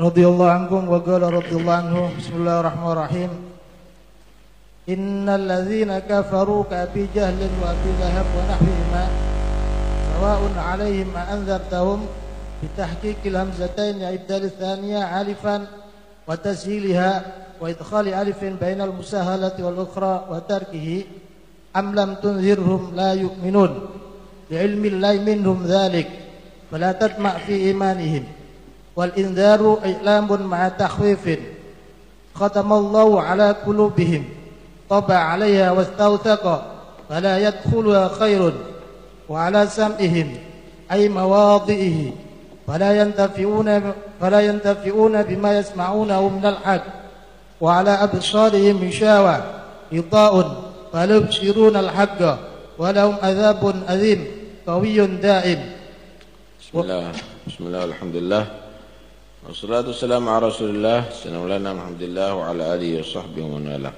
رضي الله عنكم وقال رضي الله عنه بسم الله الرحمن الرحيم. إن الذين كفروا كأبي جهل وأبي لهب ونحوهما سواء عليهم أنذرتهم بتحقيق الهمزتين إبدال الثانية علفا وتسهيلها وإدخال ألف بين المسهلة والأخرى وتركه أم لم تنذرهم لا يؤمنون؟ لعلم الله منهم ذلك فلا تطمع في إيمانهم. والإنذار إعلام مع تخويف ختم الله على قلوبهم طبع عليها واستوثق فلا يدخلها خير وعلى سمعهم أي مواضئه فلا ينتفعون فلا ينتفعون بما يسمعونه من الحق وعلى أبصارهم غشاوة غطاء فلا يبصرون الحق ولهم عذاب أليم قوي دائم. بسم الله بسم الله والحمد لله. Assalamualaikum wassalamu ala Rasulillah sallallahu alhamdulillah wa ala alihi wa sahbihi wa ala.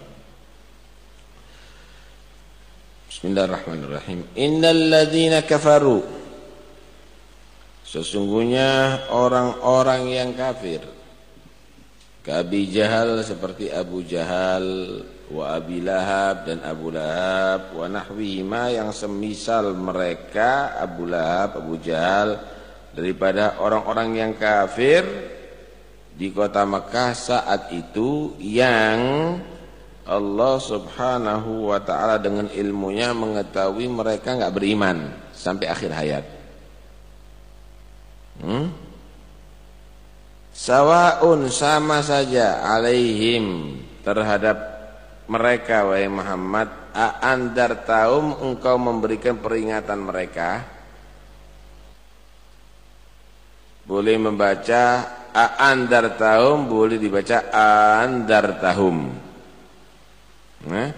Bismillahirrahmanirrahim. Innal ladzina kafaru Sesungguhnya orang-orang yang kafir Kabi Jahal seperti Abu Jahal wa Abi Lahab dan Abu Lahab wa nahwihima yang semisal mereka Abu Lahab, Abu Jahal daripada orang-orang yang kafir di kota Mekah saat itu Yang Allah subhanahu wa ta'ala dengan ilmunya Mengetahui mereka enggak beriman Sampai akhir hayat. Hmm? Sawaun sama saja alaihim terhadap mereka wahai Muhammad. Aandar taum engkau memberikan peringatan mereka. Boleh membaca aandar taum boleh dibaca andar tahum. Nah.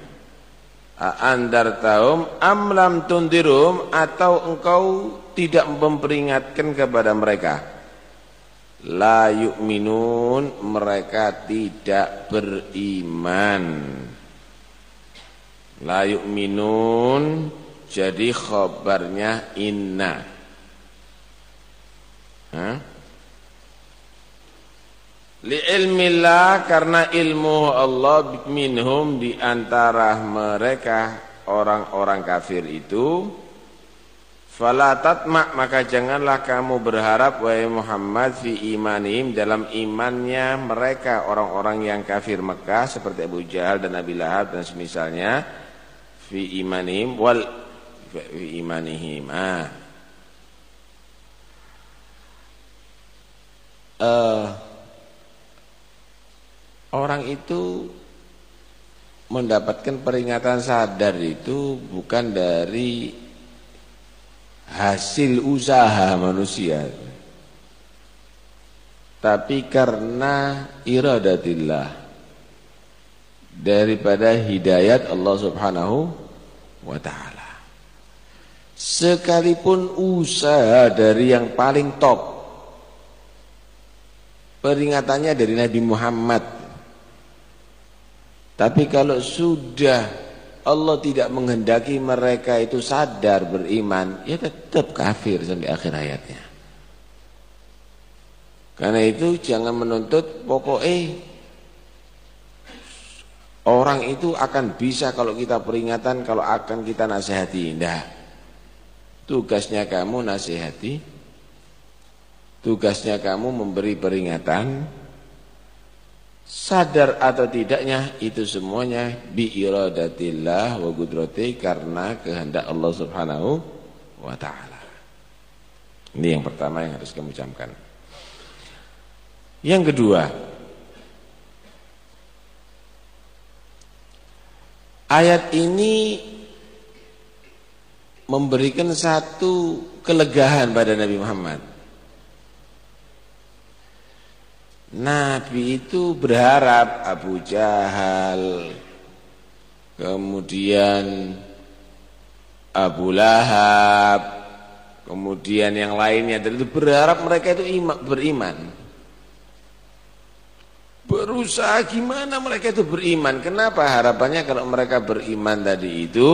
Aandar taum amlam tundirum atau engkau tidak memperingatkan kepada mereka. La yu'minun mereka tidak beriman. La yu'minun jadi khabarnya inna. Hah? Li ilmillah karena ilmu Allah minhum di antara mereka orang-orang kafir itu Fala tatma maka janganlah kamu berharap wahai Muhammad fi imanim dalam imannya mereka orang-orang yang kafir Mekah seperti Abu Jahal dan Abi Lahab dan semisalnya fi imanim wal fi imanihim. Ah. Uh, orang itu mendapatkan peringatan sadar itu bukan dari hasil usaha manusia. Tapi karena iradatillah daripada hidayat Allah Subhanahu wa taala. Sekalipun usaha dari yang paling top peringatannya dari Nabi Muhammad tapi kalau sudah Allah tidak menghendaki mereka itu sadar beriman, ya tetap kafir sampai akhir hayatnya. Karena itu jangan menuntut pokoknya orang itu akan bisa kalau kita peringatan, kalau akan kita nasihati. Tidak. Tugasnya kamu nasihati. Tugasnya kamu memberi peringatan Sadar atau tidaknya itu semuanya bi iradatillah wa qudrati karena kehendak Allah Subhanahu wa taala. Ini yang pertama yang harus kamu camkan. Yang kedua, ayat ini memberikan satu kelegahan pada Nabi Muhammad. Nabi itu berharap Abu Jahal Kemudian Abu Lahab Kemudian yang lainnya. Itu berharap mereka itu beriman. Berusaha gimana mereka itu beriman? Kenapa harapannya kalau mereka beriman tadi itu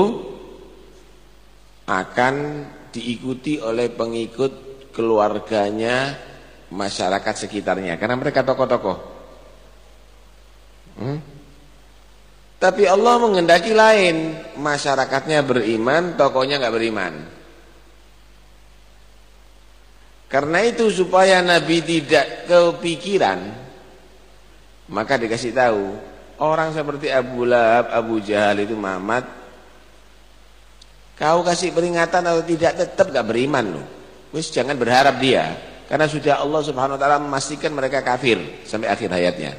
Akan diikuti oleh pengikut keluarganya masyarakat sekitarnya karena mereka tokoh-tokoh. Hmm? Tapi Allah mengendaki lain, masyarakatnya beriman, tokohnya nggak beriman. Karena itu supaya Nabi tidak kepikiran, maka dikasih tahu orang seperti Abu Lahab, Abu Jahal itu Muhammad, kau kasih peringatan atau tidak tetap gak beriman loh. Wis jangan berharap dia, karena sudah Allah Subhanahu Wa Taala memastikan mereka kafir sampai akhir hayatnya.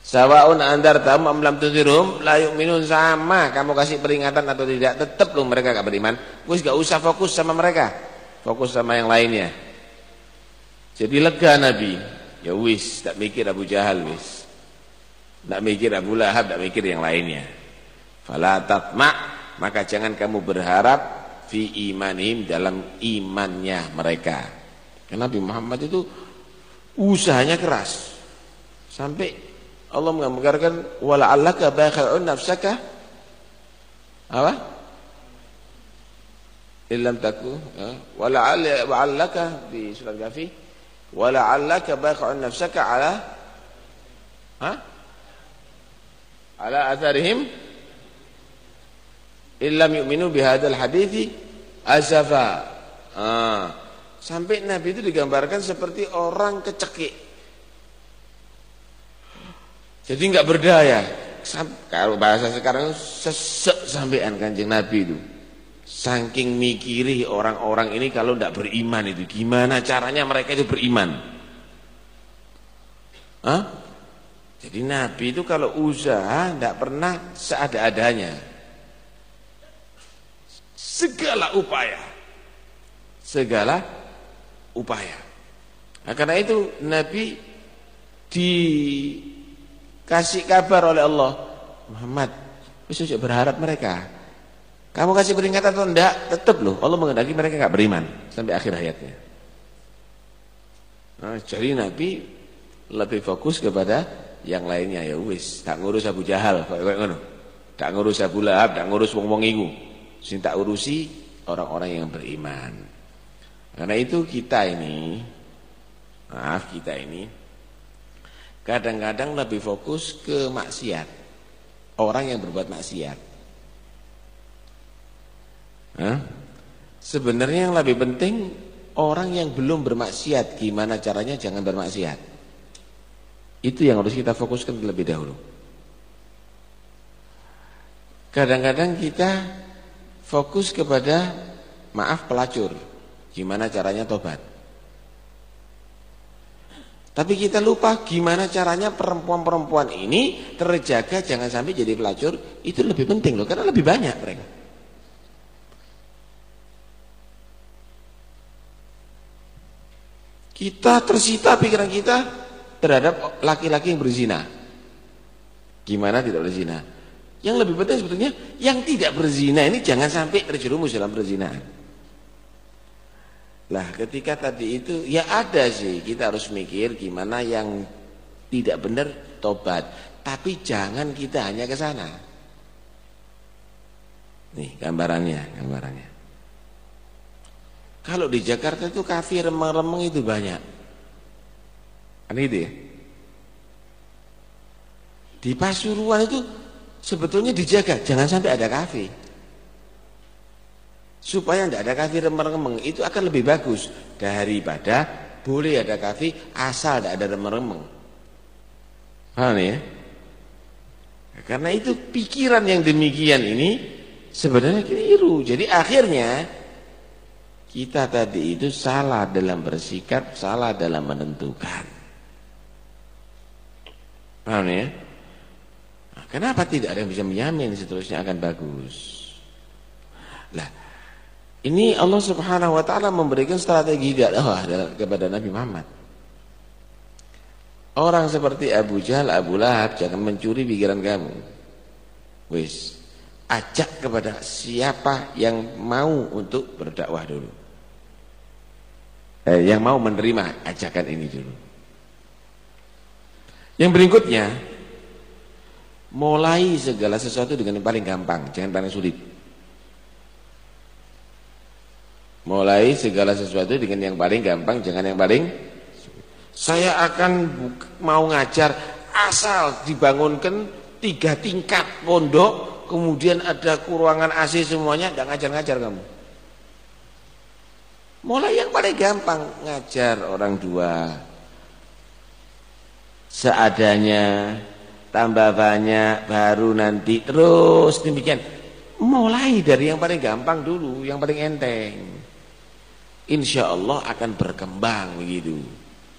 Sawaun andar tamu amlam tunzirum la yu'minun sama kamu kasih peringatan atau tidak tetap loh mereka gak beriman. Wis gak usah fokus sama mereka. Fokus sama yang lainnya. Jadi lega Nabi. Ya wis tak mikir Abu Jahal wis. Tak mikir Abu Lahab, tak mikir yang lainnya. Fala tatma maka jangan kamu berharap fi imanim dalam imannya mereka. Karena Nabi Muhammad itu usahanya keras. Sampai Allah menggambarkan wala allaka bakhi'un nafsaka apa? Illam taku ya. wala allaka di surat Ghafir wala allaka bakhi'un nafsaka ala ha? ala atharihim illam yu'minu bihadzal hadithi asafa. Ah. Sampai Nabi itu digambarkan seperti orang kecekik jadi nggak berdaya. Kalau bahasa sekarang sesek sampean kanjeng Nabi itu. Saking mikiri orang-orang ini kalau tidak beriman itu gimana caranya mereka itu beriman? Hah? Jadi Nabi itu kalau usaha tidak pernah seada-adanya. Segala upaya. Segala upaya. Nah, karena itu Nabi di kasih kabar oleh Allah Muhammad bisa berharap mereka. Kamu kasih peringatan atau enggak tetap loh Allah mengendaki mereka enggak beriman. Sampai akhir hayatnya. Nah, jadi Nabi lebih fokus kepada yang lainnya. Ya wis tak ngurus Abu Jahal kayak ngono. Tak ngurus Abu Lahab tak ngurus wong-wong iku sing tak urusi orang-orang yang beriman. Karena itu kita ini maaf kita ini kadang-kadang lebih fokus ke maksiat. Orang yang berbuat maksiat. Hah? sebenarnya yang lebih penting orang yang belum bermaksiat gimana caranya jangan bermaksiat? Itu yang harus kita fokuskan terlebih dahulu. Kadang-kadang kita fokus kepada maaf pelacur gimana caranya tobat tapi kita lupa gimana caranya perempuan-perempuan ini terjaga jangan sampai jadi pelacur. Itu lebih penting loh karena lebih banyak mereka. Kita tersita pikiran kita terhadap laki-laki yang berzina. Gimana tidak berzina? Yang lebih penting sebetulnya yang tidak berzina ini jangan sampai terjerumus dalam perzinahan. Lah ketika tadi itu ya ada sih kita harus mikir gimana yang tidak benar tobat. Tapi jangan kita hanya ke sana. Nih gambarannya, gambarannya. Kalau di Jakarta itu kafe remeng-remeng itu banyak. Kan itu ya? Di Pasuruan itu sebetulnya dijaga, jangan sampai ada kafe supaya tidak ada kafir remeng-remeng itu akan lebih bagus. Daripada boleh ada kafir asal tidak ada remeng-remeng. Paham ya? Karena itu pikiran yang demikian ini sebenarnya keliru. Jadi akhirnya kita tadi itu salah dalam bersikap salah dalam menentukan. Paham ya kenapa tidak ada yang bisa menyamin seterusnya akan bagus lah ini Allah Subhanahu wa taala memberikan strategi dakwah kepada Nabi Muhammad. Orang seperti Abu Jahal, Abu Lahab jangan mencuri pikiran kamu. Wis, ajak kepada siapa yang mau untuk berdakwah dulu. Eh, yang mau menerima ajakan ini dulu. Yang berikutnya, mulai segala sesuatu dengan yang paling gampang, jangan paling sulit. Mulai segala sesuatu dengan yang paling gampang, jangan yang paling saya akan mau ngajar asal dibangunkan tiga tingkat pondok, kemudian ada kuruangan AC semuanya, enggak ngajar-ngajar kamu. Mulai yang paling gampang ngajar orang dua. Seadanya, tambah banyak, baru nanti terus demikian. Mulai dari yang paling gampang dulu, yang paling enteng. Insya Allah akan berkembang begitu.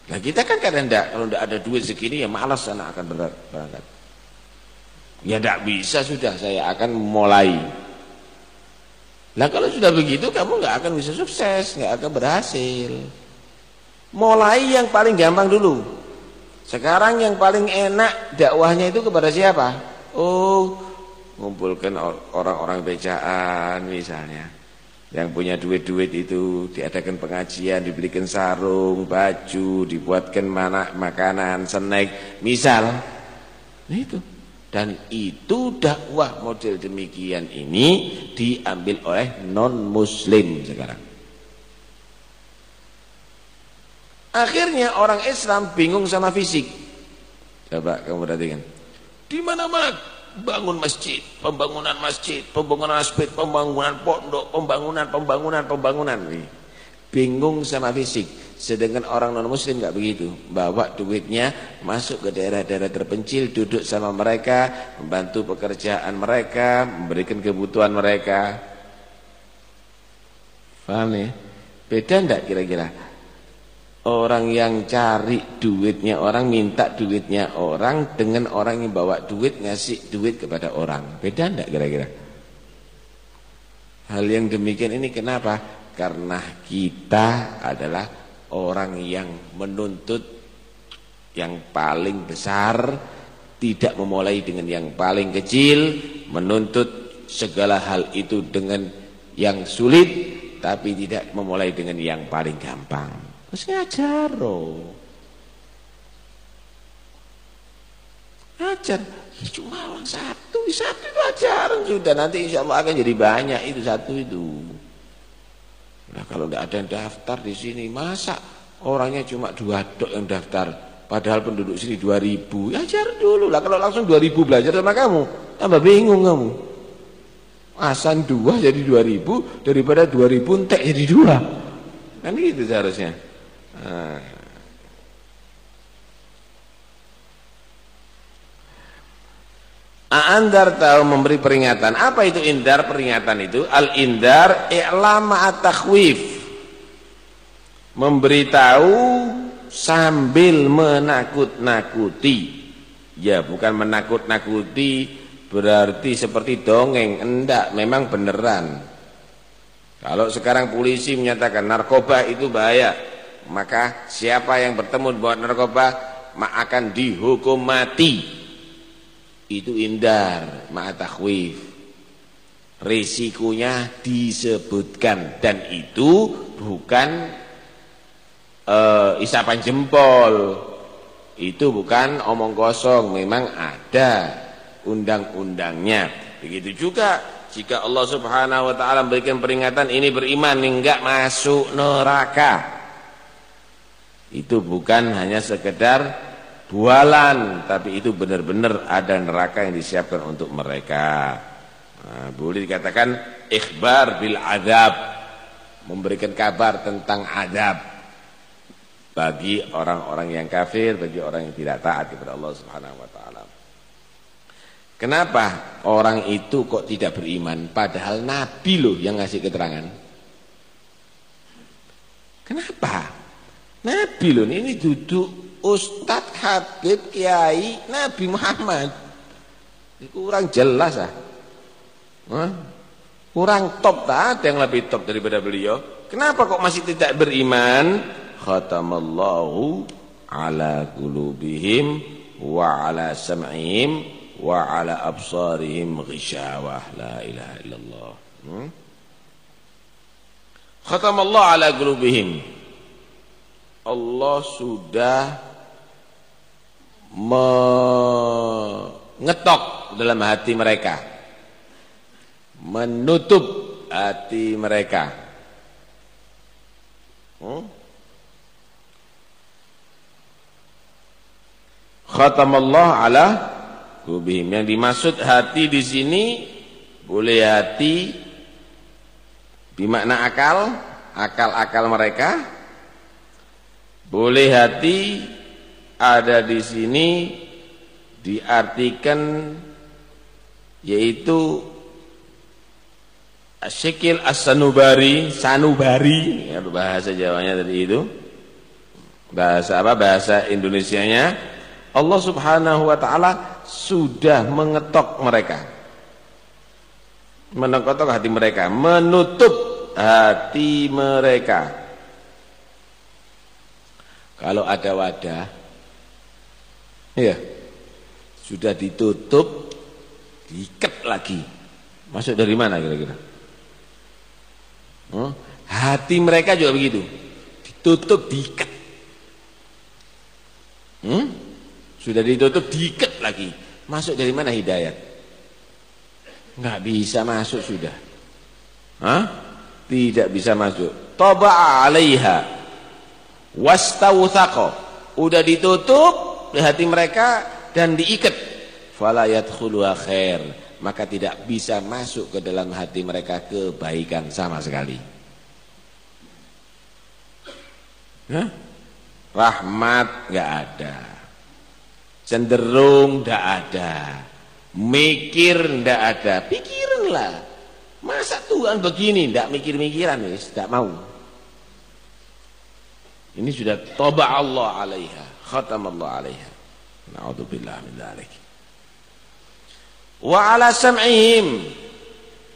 Nah kita kan kadang enggak, kalau enggak ada duit segini ya malas anak akan berangkat. Ya enggak bisa sudah saya akan mulai. Nah kalau sudah begitu kamu enggak akan bisa sukses, enggak akan berhasil. Mulai yang paling gampang dulu. Sekarang yang paling enak dakwahnya itu kepada siapa? Oh, ngumpulkan orang-orang becaan misalnya. Yang punya duit-duit itu diadakan pengajian dibelikan sarung baju dibuatkan mana makanan snack misal. Nah itu. Dan itu dakwah model demikian ini diambil oleh non muslim sekarang akhirnya orang Islam bingung sama fisik coba kamu perhatikan di mana-mana bangun masjid, pembangunan masjid, pembangunan masjid, pembangunan pondok, pembangunan, pembangunan, pembangunan. Bingung sama fisik. Sedangkan orang non muslim nggak begitu. Bawa duitnya masuk ke daerah-daerah terpencil, duduk sama mereka, membantu pekerjaan mereka, memberikan kebutuhan mereka. Paham ya? Beda enggak kira-kira? Orang yang cari duitnya orang minta duitnya orang dengan orang yang bawa duit ngasih duit kepada orang. Beda enggak kira-kira? Hal yang demikian ini kenapa? Karena kita adalah orang yang menuntut yang paling besar, tidak memulai dengan yang paling kecil, menuntut segala hal itu dengan yang sulit, tapi tidak memulai dengan yang paling gampang. Ngajar loh. Ajar. Ya cuma orang satu, satu itu ajaran sudah nanti insya Allah akan jadi banyak itu satu itu. Nah kalau tidak ada yang daftar di sini masa orangnya cuma dua dok yang daftar, padahal penduduk sini dua ribu, ya ajar dulu lah kalau langsung dua ribu belajar sama kamu, tambah bingung kamu. Asan dua jadi dua ribu daripada dua ribu entek jadi dua, kan gitu seharusnya. Andar tahu memberi peringatan. Apa itu indar peringatan itu? Al indar i'lam at-takhwif. Memberitahu sambil menakut-nakuti. Ya, bukan menakut-nakuti berarti seperti dongeng. Enggak, memang beneran. Kalau sekarang polisi menyatakan narkoba itu bahaya, maka siapa yang bertemu buat narkoba akan dihukum mati. Itu indar ma'atakhwif risikonya disebutkan. Dan itu bukan uh, isapan jempol. Itu bukan omong kosong. Memang ada undang-undangnya. Begitu juga jika Allah Subhanahu wa taala memberikan peringatan ini beriman enggak masuk neraka itu bukan hanya sekedar bualan tapi itu benar-benar ada neraka yang disiapkan untuk mereka. Nah, boleh dikatakan ikhbar bil adab memberikan kabar tentang adab bagi orang-orang yang kafir bagi orang yang tidak taat kepada Allah Subhanahu wa taala. Kenapa orang itu kok tidak beriman? Padahal nabi loh yang ngasih keterangan. Kenapa Nabi loh ini duduk Ustadz Habib Kiai Nabi Muhammad. Kurang jelas ah. Hah? kurang top tak ada yang lebih top daripada beliau. Kenapa kok masih tidak beriman? Khatamallahu ala qulubihim wa ala sam'ihim wa ala absarihim ghishawah la ilaha illallah. Hmm? khatamallahu ala qulubihim Allah sudah mengetok dalam hati mereka menutup hati mereka Hmm? Khatamallah ala kubihim. Yang dimaksud hati di sini boleh hati bimakna akal, akal-akal mereka. Boleh hati ada di sini diartikan yaitu Syekil As-Sanubari, Sanubari, ya, bahasa Jawanya tadi itu. Bahasa apa? Bahasa Indonesianya. Allah Subhanahu wa taala sudah mengetok mereka. Mengetok hati mereka, menutup hati mereka. Kalau ada wadah ya sudah ditutup diikat lagi. Masuk dari mana kira-kira? Hmm? Hati mereka juga begitu. Ditutup, diikat. Hmm? Sudah ditutup, diikat lagi. Masuk dari mana hidayat? Enggak bisa masuk sudah. Hah? Tidak bisa masuk. Toba 'alaiha wastawthaqa. Udah ditutup di hati mereka dan diikat. Fala yadkhuluha khair maka tidak bisa masuk ke dalam hati mereka kebaikan sama sekali. Hah? Rahmat nggak ada, cenderung nggak ada, mikir nggak ada, pikiranlah. Masa Tuhan begini nggak mikir-mikiran wis, nggak mau. Ini sudah toba Allah alaiha, khatam Allah alaiha. Naudzubillah min dzalik wa ala sam'ihim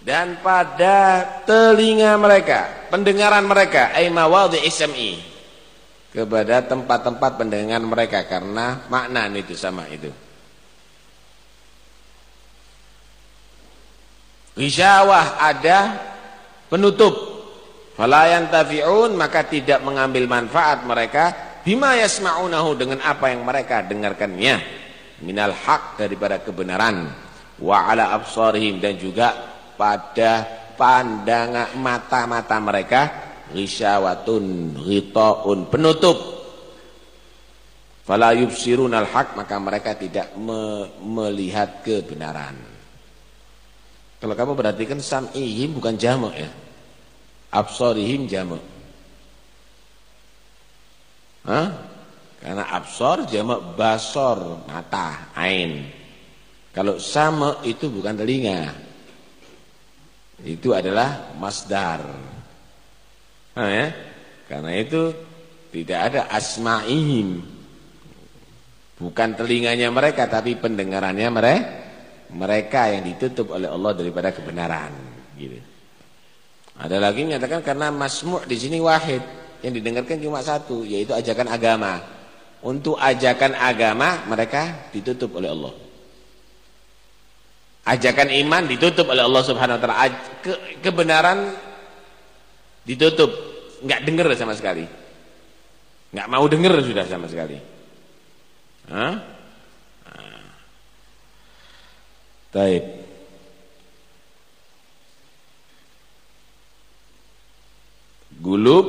dan pada telinga mereka, pendengaran mereka, ay mawadhi'i sam'i kepada tempat-tempat pendengaran mereka karena makna itu sama itu. Ghishawah ada penutup. Falayan tafi'un maka tidak mengambil manfaat mereka bima yasma'unahu dengan apa yang mereka dengarkannya. Minal haq daripada kebenaran. Wa ala absarihim dan juga pada pandangan mata-mata mereka. Ghisyawatun ghitaun penutup. Fala yubsirunal haq maka mereka tidak me melihat kebenaran. Kalau kamu perhatikan sam'ihim bukan jamak ya absarihim jamak Hah? karena absor jamak basor mata ain kalau sama itu bukan telinga. Itu adalah masdar. Nah, ya? Karena itu tidak ada asma'ihim. Bukan telinganya mereka tapi pendengarannya mereka mereka yang ditutup oleh Allah daripada kebenaran gitu. Ada lagi menyatakan karena masmu' di sini wahid, yang didengarkan cuma satu yaitu ajakan agama. Untuk ajakan agama mereka ditutup oleh Allah. Ajakan iman ditutup oleh Allah Subhanahu wa taala. Ke, kebenaran ditutup, enggak dengar sama sekali. Enggak mau dengar sudah sama sekali. Hah? Nah. Taib. Gulub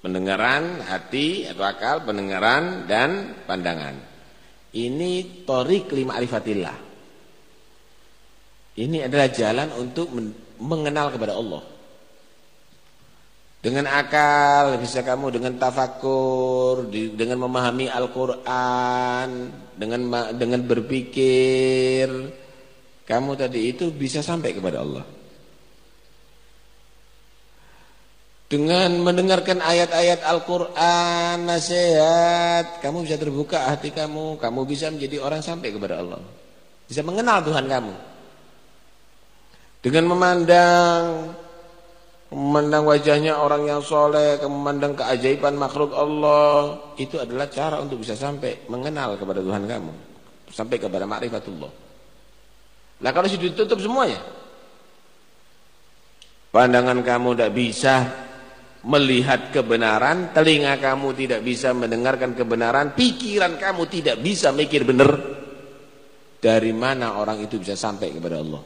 pendengaran, hati atau akal, pendengaran dan pandangan. Ini torik lima arifatillah. Ini adalah jalan untuk mengenal kepada Allah. Dengan akal bisa kamu dengan tafakur, dengan memahami Al-Qur'an, dengan dengan berpikir, kamu tadi itu bisa sampai kepada Allah. Dengan mendengarkan ayat-ayat Al-Qur'an, nasihat, kamu bisa terbuka hati kamu, kamu bisa menjadi orang sampai kepada Allah. Bisa mengenal Tuhan kamu. Dengan memandang memandang wajahnya orang yang soleh, memandang keajaiban makhluk Allah, itu adalah cara untuk bisa sampai mengenal kepada Tuhan kamu, sampai kepada makrifatullah. Nah kalau sudah ditutup semuanya, pandangan kamu tidak bisa melihat kebenaran, telinga kamu tidak bisa mendengarkan kebenaran, pikiran kamu tidak bisa mikir benar. Dari mana orang itu bisa sampai kepada Allah?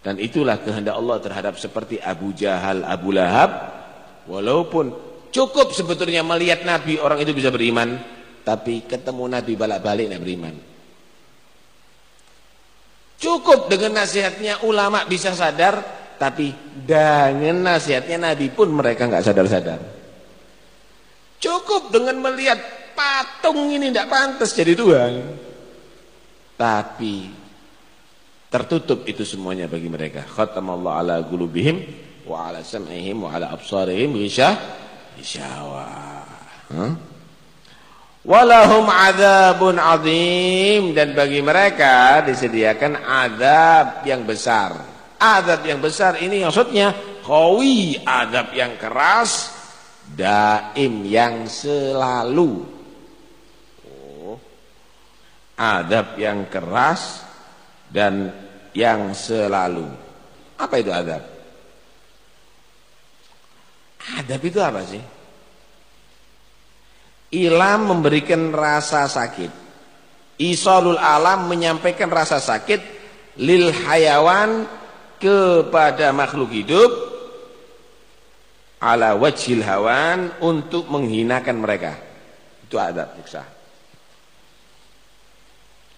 Dan itulah kehendak Allah terhadap seperti Abu Jahal, Abu Lahab. Walaupun cukup sebetulnya melihat Nabi orang itu bisa beriman. Tapi ketemu Nabi balik-balik tidak beriman. Cukup dengan nasihatnya ulama bisa sadar. Tapi dengan nasihatnya Nabi pun mereka nggak sadar-sadar. Cukup dengan melihat patung ini tidak pantas jadi Tuhan. Tapi Tertutup itu semuanya bagi mereka. Khatamallahu ala qulubihim wa ala sam'ihim wa ala absarihim ghisyah ghisyawa. Walahum adzabun azim dan bagi mereka disediakan azab yang besar. Azab yang besar ini maksudnya qawi, azab yang keras, daim yang selalu. Oh. Adab yang keras dan yang selalu. Apa itu adab? Adab itu apa sih? Ilam memberikan rasa sakit. Isolul alam menyampaikan rasa sakit lil hayawan kepada makhluk hidup ala wajhil hawan untuk menghinakan mereka. Itu adab siksa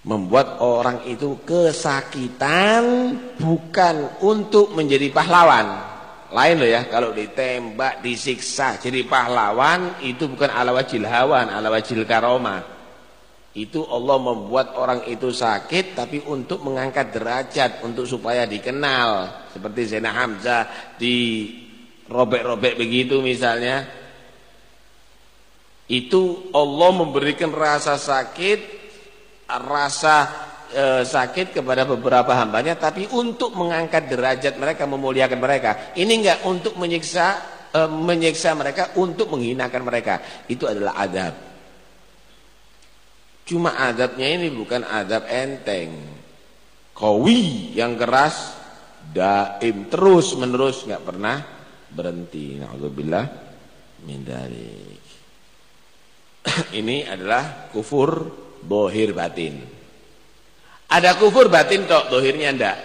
membuat orang itu kesakitan bukan untuk menjadi pahlawan. Lain loh ya, kalau ditembak, disiksa jadi pahlawan itu bukan ala wajil hawan, ala wajil karoma. Itu Allah membuat orang itu sakit tapi untuk mengangkat derajat untuk supaya dikenal. Seperti Zainah Hamzah di robek-robek begitu misalnya. Itu Allah memberikan rasa sakit rasa e, sakit kepada beberapa hambanya tapi untuk mengangkat derajat mereka memuliakan mereka ini enggak untuk menyiksa e, menyiksa mereka untuk menghinakan mereka itu adalah adab cuma adabnya ini bukan adab enteng kawi yang keras daim terus menerus enggak pernah berhenti naudzubillah min ini adalah kufur bohir batin. Ada kufur batin tok, bohirnya ndak.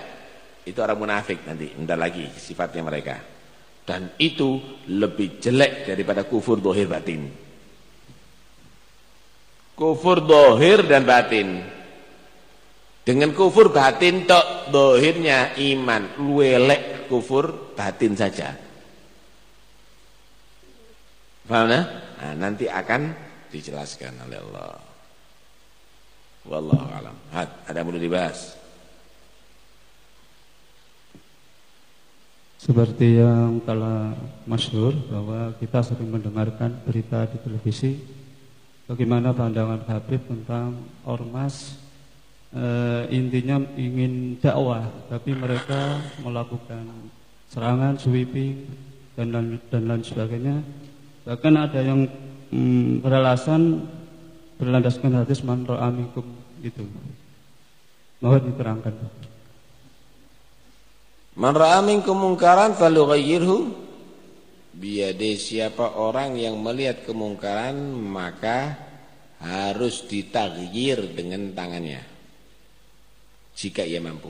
Itu orang munafik nanti, entar lagi sifatnya mereka. Dan itu lebih jelek daripada kufur bohir batin. Kufur bohir dan batin. Dengan kufur batin tok, bohirnya iman. Luelek kufur batin saja. Paham ya? Nah, nanti akan dijelaskan oleh Allah. Wallahu alam. Had, ada perlu dibahas? Seperti yang telah masyhur bahwa kita sering mendengarkan berita di televisi bagaimana pandangan Habib tentang ormas e, intinya ingin dakwah tapi mereka melakukan serangan, sweeping dan dan lain sebagainya. Bahkan ada yang mm, beralasan berlandaskan hadis man minkum gitu. Mohon diterangkan. Man ra'a minkum munkaran falyughayyirhu biyadi siapa orang yang melihat kemungkaran maka harus ditaghyir dengan tangannya jika ia mampu.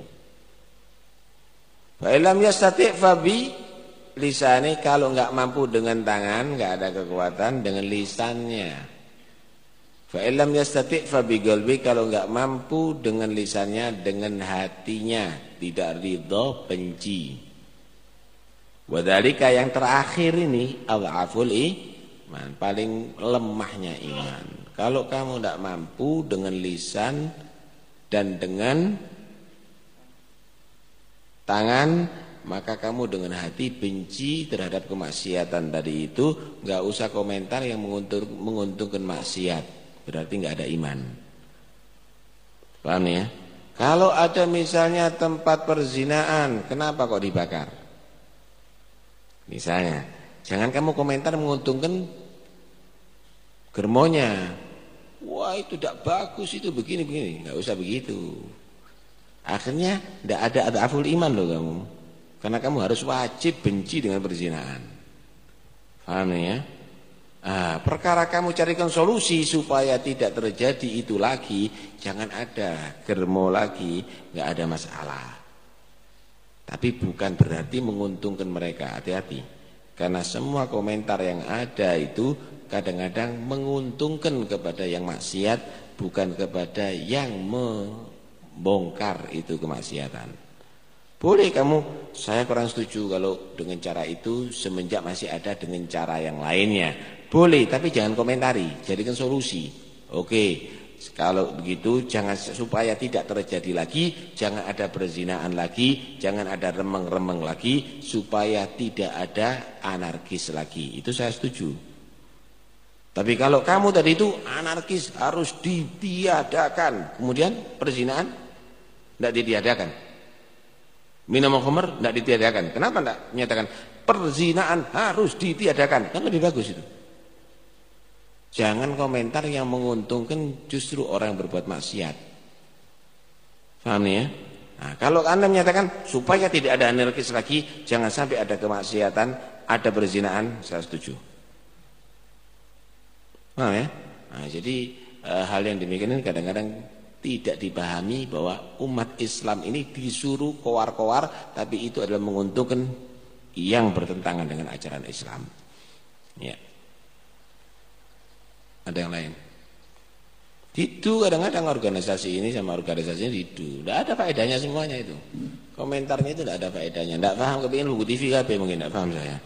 Fa illam yastati' fa bi lisani kalau enggak mampu dengan tangan, enggak ada kekuatan dengan lisannya. Fa illam yastati' fa biqalbi kalau enggak mampu dengan lisannya dengan hatinya tidak ridho benci. Wadalika yang terakhir ini adhaful iman paling lemahnya iman. Kalau kamu tidak mampu dengan lisan dan dengan tangan maka kamu dengan hati benci terhadap kemaksiatan tadi itu enggak usah komentar yang menguntungkan maksiat berarti nggak ada iman. Paham ya? Kalau ada misalnya tempat perzinaan, kenapa kok dibakar? Misalnya, jangan kamu komentar menguntungkan germonya. Wah itu tidak bagus itu begini-begini, nggak usah begitu. Akhirnya tidak ada ada aful iman loh kamu. Karena kamu harus wajib benci dengan perzinaan. Paham ya? Nah, perkara kamu carikan solusi supaya tidak terjadi itu lagi, jangan ada germo lagi, nggak ada masalah. Tapi bukan berarti menguntungkan mereka. Hati-hati. Karena semua komentar yang ada itu kadang-kadang menguntungkan kepada yang maksiat bukan kepada yang membongkar itu kemaksiatan. Boleh kamu, saya kurang setuju kalau dengan cara itu semenjak masih ada dengan cara yang lainnya. Boleh, tapi jangan komentari, jadikan solusi. Oke, kalau begitu jangan supaya tidak terjadi lagi, jangan ada berzinaan lagi, jangan ada remeng-remeng lagi, supaya tidak ada anarkis lagi. Itu saya setuju. Tapi kalau kamu tadi itu anarkis harus ditiadakan. Kemudian perzinaan tidak ditiadakan. Minum khamr tidak ditiadakan. Kenapa tidak menyatakan perzinaan harus ditiadakan? Kan lebih bagus itu. Jangan komentar yang menguntungkan justru orang yang berbuat maksiat. Paham ya? Nah, kalau Anda menyatakan supaya tidak ada anarkis lagi, jangan sampai ada kemaksiatan, ada perzinaan, saya setuju. Paham ya? Nah, jadi e, hal yang demikian ini kadang-kadang tidak dipahami bahwa umat Islam ini disuruh kowar-kowar tapi itu adalah menguntungkan yang bertentangan dengan ajaran Islam. Ya. Ada yang lain? Itu kadang-kadang organisasi ini sama organisasi itu. Tidak ada faedahnya semuanya itu. Komentarnya itu tidak ada faedahnya. Tidak paham kepingin buku TV KP mungkin tidak paham saya.